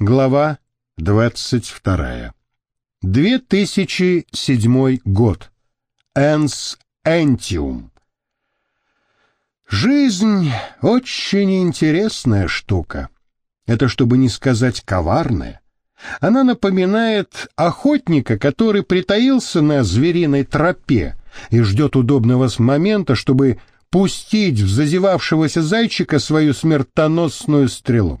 Глава 22. 2007 год. Энс Энтиум. Жизнь — очень интересная штука. Это чтобы не сказать коварная. Она напоминает охотника, который притаился на звериной тропе и ждет удобного момента, чтобы пустить в зазевавшегося зайчика свою смертоносную стрелу.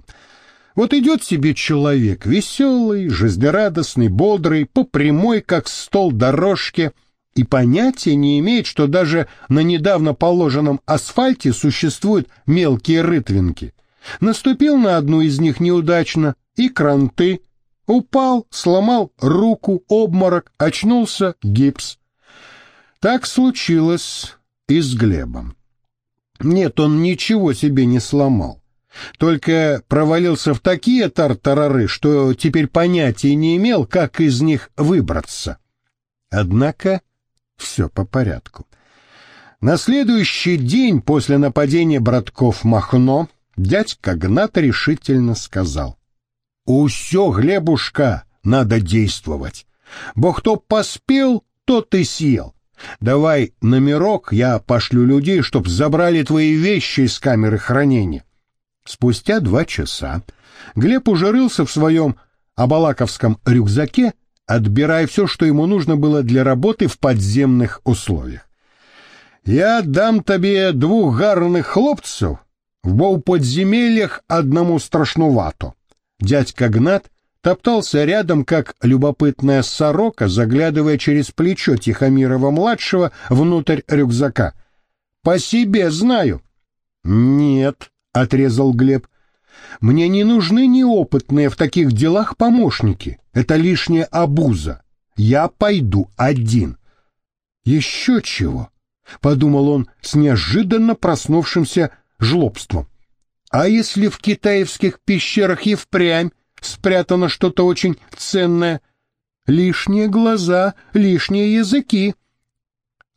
Вот идет себе человек, веселый, жизнерадостный, бодрый, по прямой, как стол дорожке, и понятия не имеет, что даже на недавно положенном асфальте существуют мелкие рытвинки. Наступил на одну из них неудачно, и кранты. Упал, сломал руку, обморок, очнулся, гипс. Так случилось и с Глебом. Нет, он ничего себе не сломал. Только провалился в такие тартарары, что теперь понятия не имел, как из них выбраться. Однако все по порядку. На следующий день после нападения братков Махно дядька Гнат решительно сказал. «Усё, Глебушка, надо действовать. Бо кто поспел, тот и съел. Давай номерок, я пошлю людей, чтоб забрали твои вещи из камеры хранения. Спустя два часа Глеб уже рылся в своем абалаковском рюкзаке, отбирая все, что ему нужно было для работы в подземных условиях. «Я дам тебе двух гарных хлопцев, в подземельях одному страшнувато». Дядька Гнат топтался рядом, как любопытная сорока, заглядывая через плечо Тихомирова-младшего внутрь рюкзака. «По себе знаю». «Нет», — отрезал Глеб. «Мне не нужны неопытные в таких делах помощники. Это лишняя обуза. Я пойду один». «Еще чего?» — подумал он с неожиданно проснувшимся жлобством. «А если в китаевских пещерах и впрямь спрятано что-то очень ценное? Лишние глаза, лишние языки».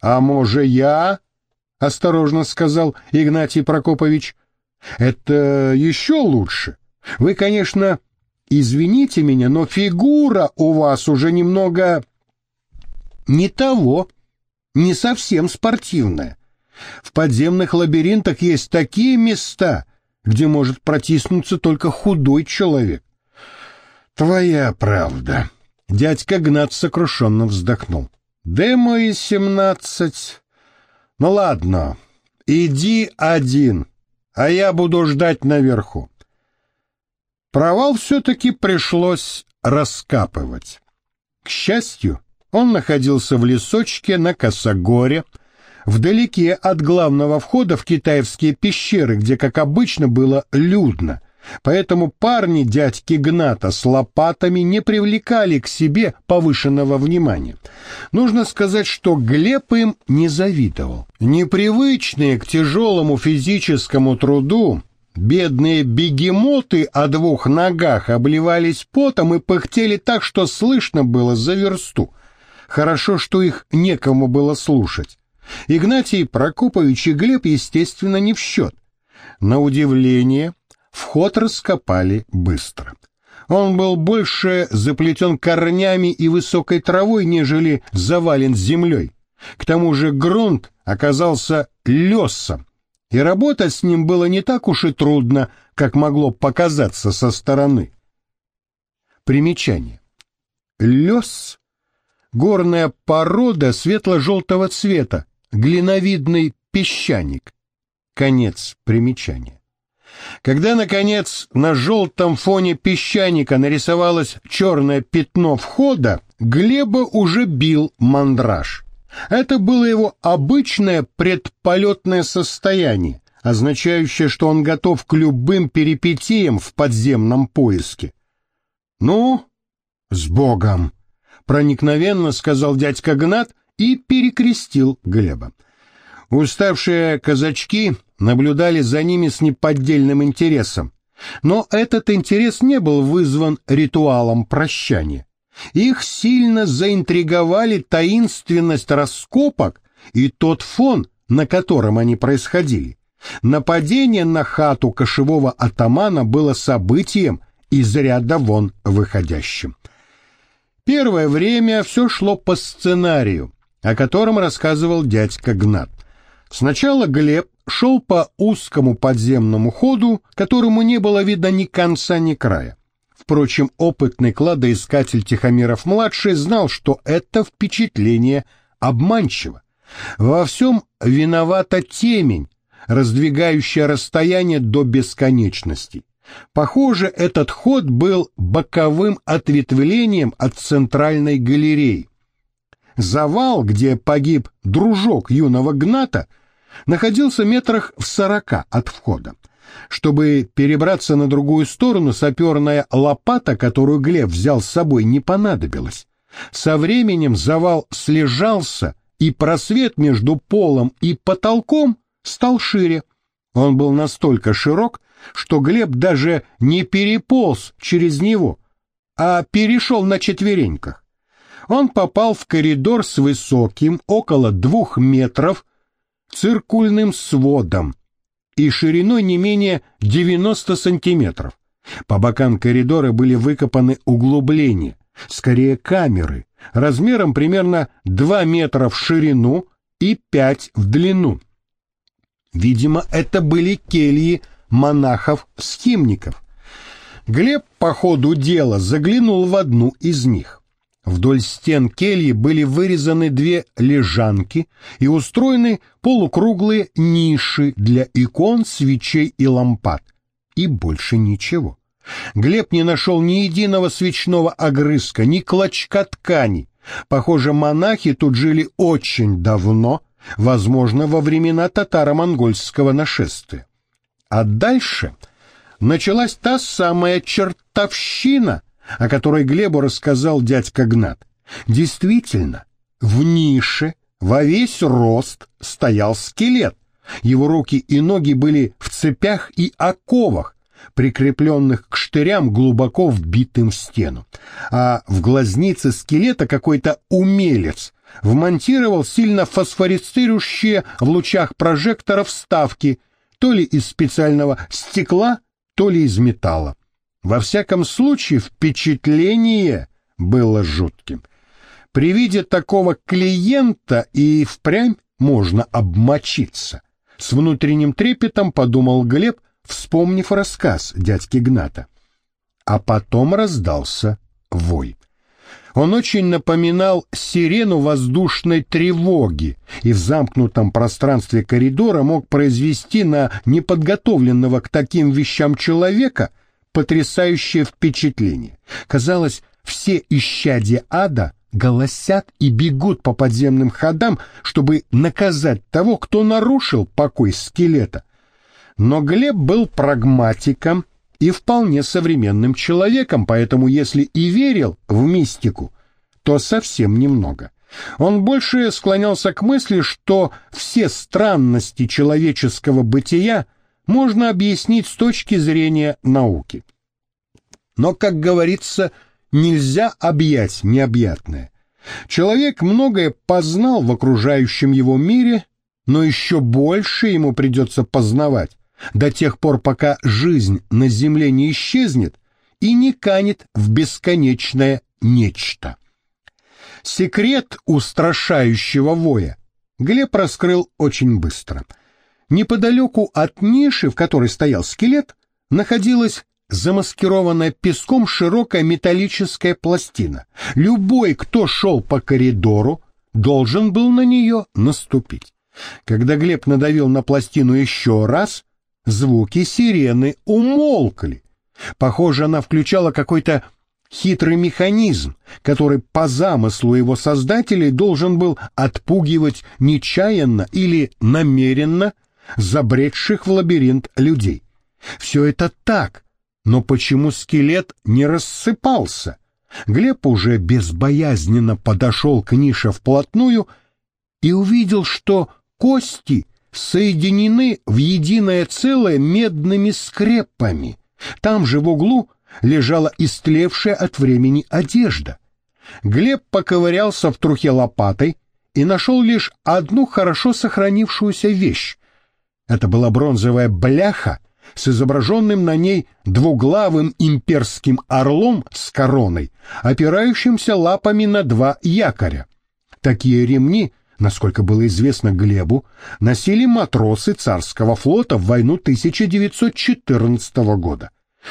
«А може я?» — осторожно сказал Игнатий Прокопович. Это еще лучше. Вы, конечно, извините меня, но фигура у вас уже немного не того, не совсем спортивная. В подземных лабиринтах есть такие места, где может протиснуться только худой человек. Твоя правда. Дядька Гнат сокрушенно вздохнул. Демо и семнадцать. Ну ладно, иди один а я буду ждать наверху. Провал все-таки пришлось раскапывать. К счастью, он находился в лесочке на Косогоре, вдалеке от главного входа в китайские пещеры, где, как обычно, было людно — Поэтому парни дядьки Гната с лопатами не привлекали к себе повышенного внимания. Нужно сказать, что Глеб им не завидовал. Непривычные к тяжелому физическому труду, бедные бегемоты о двух ногах обливались потом и пыхтели так, что слышно было за версту. Хорошо, что их некому было слушать. Игнатий Прокопович и Глеб, естественно, не в счет. На удивление, Вход раскопали быстро. Он был больше заплетен корнями и высокой травой, нежели завален землей. К тому же грунт оказался лесом, и работать с ним было не так уж и трудно, как могло показаться со стороны. Примечание. Лес — горная порода светло-желтого цвета, глиновидный песчаник. Конец примечания. Когда, наконец, на желтом фоне песчаника нарисовалось черное пятно входа, Глеба уже бил мандраж. Это было его обычное предполетное состояние, означающее, что он готов к любым перипетиям в подземном поиске. «Ну, с Богом!» — проникновенно сказал дядька Гнат и перекрестил Глеба. Уставшие казачки наблюдали за ними с неподдельным интересом. Но этот интерес не был вызван ритуалом прощания. Их сильно заинтриговали таинственность раскопок и тот фон, на котором они происходили. Нападение на хату кошевого атамана было событием, из ряда вон выходящим. Первое время все шло по сценарию, о котором рассказывал дядька Гнат. Сначала Глеб шел по узкому подземному ходу, которому не было видно ни конца, ни края. Впрочем, опытный кладоискатель Тихомиров-младший знал, что это впечатление обманчиво. Во всем виновата темень, раздвигающая расстояние до бесконечности. Похоже, этот ход был боковым ответвлением от центральной галереи. Завал, где погиб дружок юного Гната, находился метрах в сорока от входа. Чтобы перебраться на другую сторону, саперная лопата, которую Глеб взял с собой, не понадобилась. Со временем завал слежался, и просвет между полом и потолком стал шире. Он был настолько широк, что Глеб даже не переполз через него, а перешел на четвереньках. Он попал в коридор с высоким, около двух метров, циркульным сводом и шириной не менее 90 сантиметров. По бокам коридора были выкопаны углубления, скорее камеры, размером примерно 2 метра в ширину и 5 в длину. Видимо, это были кельи монахов-схимников. Глеб по ходу дела заглянул в одну из них. Вдоль стен кельи были вырезаны две лежанки и устроены полукруглые ниши для икон, свечей и лампад. И больше ничего. Глеб не нашел ни единого свечного огрызка, ни клочка ткани. Похоже, монахи тут жили очень давно, возможно, во времена татаро-монгольского нашествия. А дальше началась та самая чертовщина, о которой Глебу рассказал дядька Гнат. Действительно, в нише во весь рост стоял скелет. Его руки и ноги были в цепях и оковах, прикрепленных к штырям, глубоко вбитым в стену. А в глазнице скелета какой-то умелец вмонтировал сильно фосфорицирующие в лучах прожекторов вставки – то ли из специального стекла, то ли из металла. Во всяком случае, впечатление было жутким. При виде такого клиента и впрямь можно обмочиться. С внутренним трепетом подумал Глеб, вспомнив рассказ дядьки Гната. А потом раздался вой. Он очень напоминал сирену воздушной тревоги и в замкнутом пространстве коридора мог произвести на неподготовленного к таким вещам человека потрясающее впечатление. Казалось, все исчадия ада голосят и бегут по подземным ходам, чтобы наказать того, кто нарушил покой скелета. Но Глеб был прагматиком и вполне современным человеком, поэтому если и верил в мистику, то совсем немного. Он больше склонялся к мысли, что все странности человеческого бытия можно объяснить с точки зрения науки. Но, как говорится, нельзя объять необъятное. Человек многое познал в окружающем его мире, но еще больше ему придется познавать, до тех пор, пока жизнь на земле не исчезнет и не канет в бесконечное нечто. Секрет устрашающего воя Глеб раскрыл очень быстро. Неподалеку от ниши, в которой стоял скелет, находилась замаскированная песком широкая металлическая пластина. Любой, кто шел по коридору, должен был на нее наступить. Когда Глеб надавил на пластину еще раз, звуки сирены умолкли. Похоже, она включала какой-то хитрый механизм, который по замыслу его создателей должен был отпугивать нечаянно или намеренно забредших в лабиринт людей. Все это так, но почему скелет не рассыпался? Глеб уже безбоязненно подошел к нише вплотную и увидел, что кости соединены в единое целое медными скрепами. Там же в углу лежала истлевшая от времени одежда. Глеб поковырялся в трухе лопатой и нашел лишь одну хорошо сохранившуюся вещь. Это была бронзовая бляха, с изображенным на ней двуглавым имперским орлом с короной, опирающимся лапами на два якоря. Такие ремни, насколько было известно Глебу, носили матросы царского флота в войну 1914 года.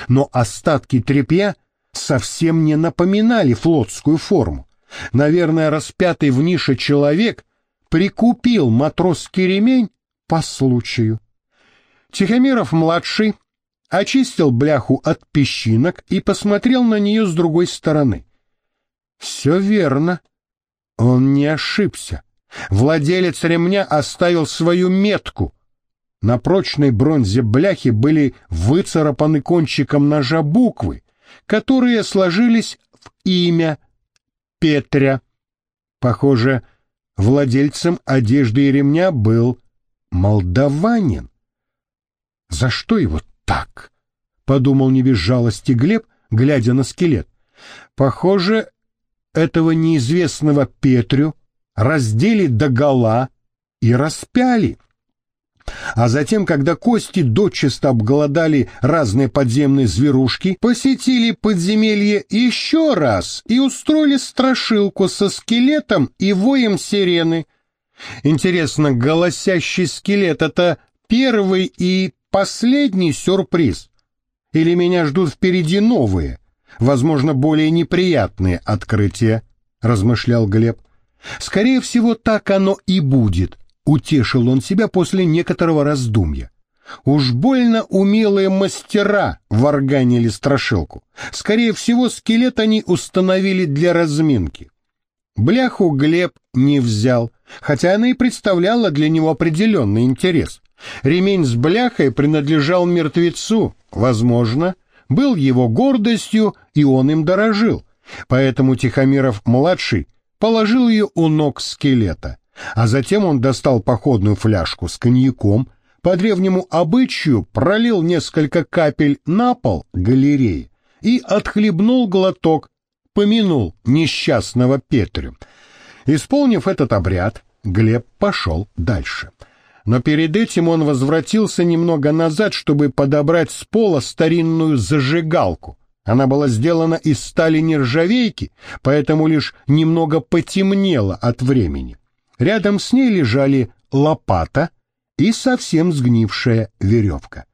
Но остатки тряпья совсем не напоминали флотскую форму. Наверное, распятый в нише человек прикупил матросский ремень по случаю. Тихомиров-младший очистил бляху от песчинок и посмотрел на нее с другой стороны. Все верно. Он не ошибся. Владелец ремня оставил свою метку. На прочной бронзе бляхи были выцарапаны кончиком ножа буквы, которые сложились в имя Петря. Похоже, владельцем одежды и ремня был молдаванин. За что его так? Подумал не без жалости Глеб, глядя на скелет. Похоже, этого неизвестного Петрю раздели догола и распяли. А затем, когда кости дочисто обголодали разные подземные зверушки, посетили подземелье еще раз и устроили страшилку со скелетом и воем сирены. Интересно, голосящий скелет — это первый и последний сюрприз? Или меня ждут впереди новые, возможно, более неприятные открытия? — размышлял Глеб. Скорее всего, так оно и будет, утешил он себя после некоторого раздумья. Уж больно умелые мастера варганили страшилку. Скорее всего, скелет они установили для разминки. Бляху Глеб не взял, хотя она и представляла для него определенный интерес. Ремень с бляхой принадлежал мертвецу, возможно, был его гордостью, и он им дорожил. Поэтому Тихомиров-младший положил ее у ног скелета, а затем он достал походную фляжку с коньяком, по древнему обычаю пролил несколько капель на пол галереи и отхлебнул глоток, помянул несчастного Петрю. Исполнив этот обряд, Глеб пошел дальше. Но перед этим он возвратился немного назад, чтобы подобрать с пола старинную зажигалку. Она была сделана из стали нержавейки, поэтому лишь немного потемнела от времени. Рядом с ней лежали лопата и совсем сгнившая веревка.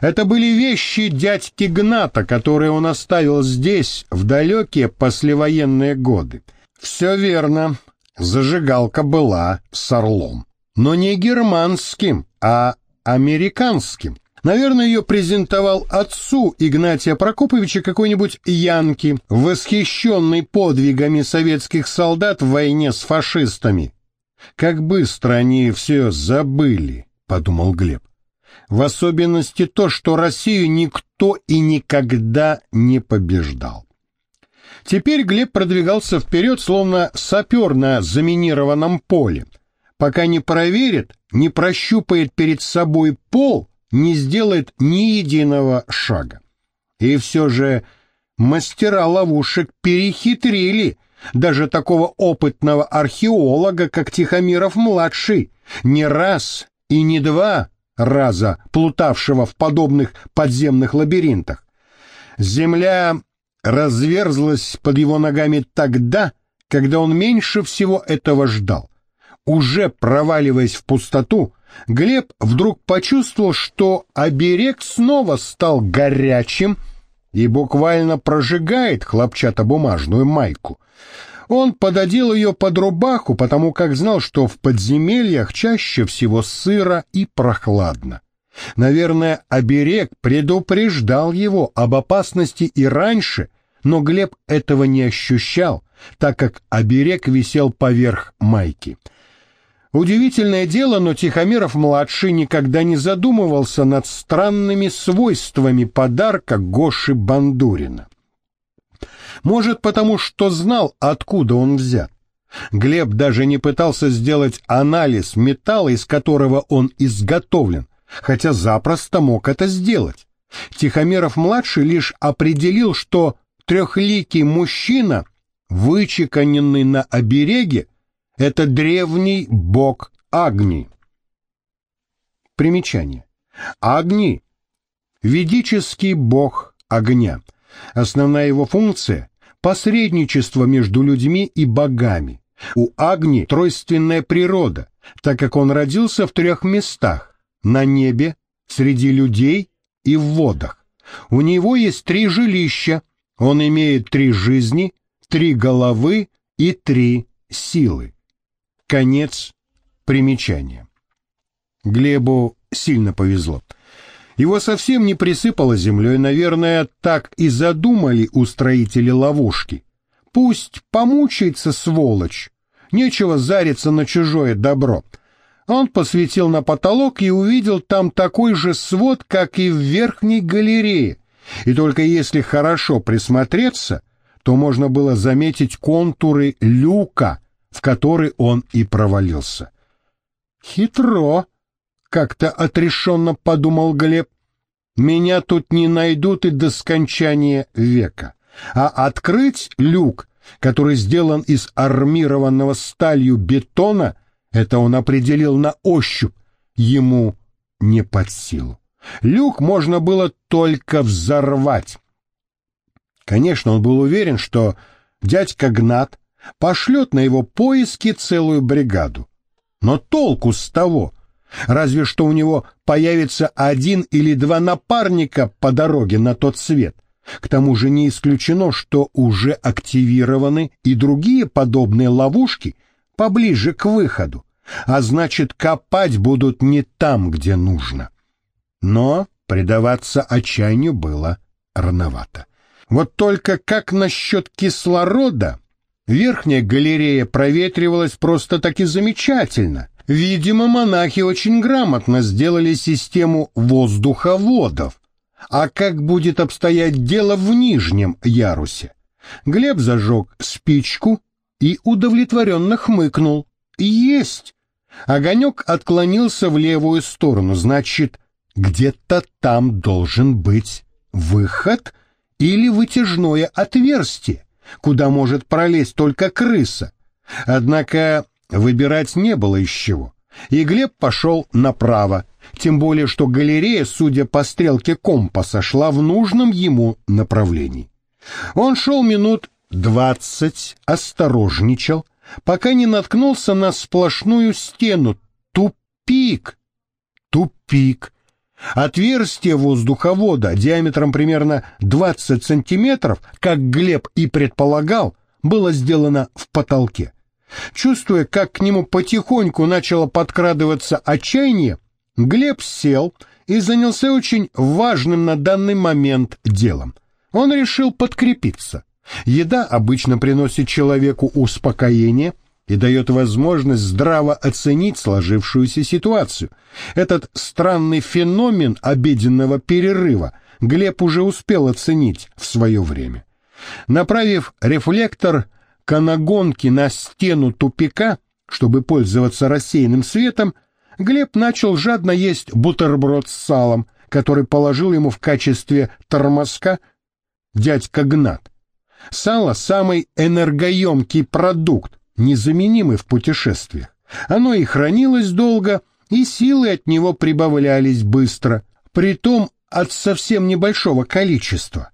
Это были вещи дядьки Гната, которые он оставил здесь в далекие послевоенные годы. Все верно, зажигалка была с орлом, но не германским, а американским. Наверное, ее презентовал отцу Игнатия Прокоповича какой-нибудь Янки, восхищенный подвигами советских солдат в войне с фашистами. Как быстро они все забыли, подумал Глеб. В особенности то, что Россию никто и никогда не побеждал. Теперь Глеб продвигался вперед, словно сапер на заминированном поле. Пока не проверит, не прощупает перед собой пол, не сделает ни единого шага. И все же мастера ловушек перехитрили даже такого опытного археолога, как Тихомиров-младший, не раз и не два раза плутавшего в подобных подземных лабиринтах. Земля разверзлась под его ногами тогда, когда он меньше всего этого ждал. Уже проваливаясь в пустоту, Глеб вдруг почувствовал, что оберег снова стал горячим и буквально прожигает хлопчатобумажную майку. Он пододел ее под рубаху, потому как знал, что в подземельях чаще всего сыро и прохладно. Наверное, оберег предупреждал его об опасности и раньше, но Глеб этого не ощущал, так как оберег висел поверх майки. Удивительное дело, но Тихомиров-младший никогда не задумывался над странными свойствами подарка Гоши Бандурина. Может, потому что знал, откуда он взят. Глеб даже не пытался сделать анализ металла, из которого он изготовлен, хотя запросто мог это сделать. Тихомиров-младший лишь определил, что трехликий мужчина, вычеканенный на обереге, это древний бог Агни. Примечание. Агни ведический бог огня. Основная его функция – посредничество между людьми и богами. У Агни тройственная природа, так как он родился в трех местах – на небе, среди людей и в водах. У него есть три жилища, он имеет три жизни, три головы и три силы. Конец примечания. Глебу сильно повезло. Его совсем не присыпало землей, наверное, так и задумали устроители ловушки. Пусть помучается сволочь, нечего зариться на чужое добро. Он посветил на потолок и увидел там такой же свод, как и в верхней галерее, и только если хорошо присмотреться, то можно было заметить контуры люка, в который он и провалился. «Хитро!» — как-то отрешенно подумал Глеб. «Меня тут не найдут и до скончания века. А открыть люк, который сделан из армированного сталью бетона, это он определил на ощупь, ему не под силу. Люк можно было только взорвать. Конечно, он был уверен, что дядька Гнат пошлет на его поиски целую бригаду. Но толку с того? Разве что у него появится один или два напарника по дороге на тот свет. К тому же не исключено, что уже активированы и другие подобные ловушки поближе к выходу, а значит копать будут не там, где нужно. Но предаваться отчаянию было рановато. Вот только как насчет кислорода? Верхняя галерея проветривалась просто-таки замечательно. Видимо, монахи очень грамотно сделали систему воздуховодов. А как будет обстоять дело в нижнем ярусе? Глеб зажег спичку и удовлетворенно хмыкнул. Есть! Огонек отклонился в левую сторону, значит, где-то там должен быть выход или вытяжное отверстие, куда может пролезть только крыса. Однако выбирать не было из чего, и Глеб пошел направо, тем более что галерея, судя по стрелке компаса, шла в нужном ему направлении. Он шел минут двадцать, осторожничал, пока не наткнулся на сплошную стену. Тупик! Тупик! Отверстие воздуховода диаметром примерно 20 сантиметров, как Глеб и предполагал, было сделано в потолке. Чувствуя, как к нему потихоньку начало подкрадываться отчаяние, Глеб сел и занялся очень важным на данный момент делом. Он решил подкрепиться. Еда обычно приносит человеку успокоение – и дает возможность здраво оценить сложившуюся ситуацию. Этот странный феномен обеденного перерыва Глеб уже успел оценить в свое время. Направив рефлектор канагонки на стену тупика, чтобы пользоваться рассеянным светом, Глеб начал жадно есть бутерброд с салом, который положил ему в качестве тормозка дядька Гнат. Сало – самый энергоемкий продукт, незаменимы в путешествиях. Оно и хранилось долго, и силы от него прибавлялись быстро, притом от совсем небольшого количества.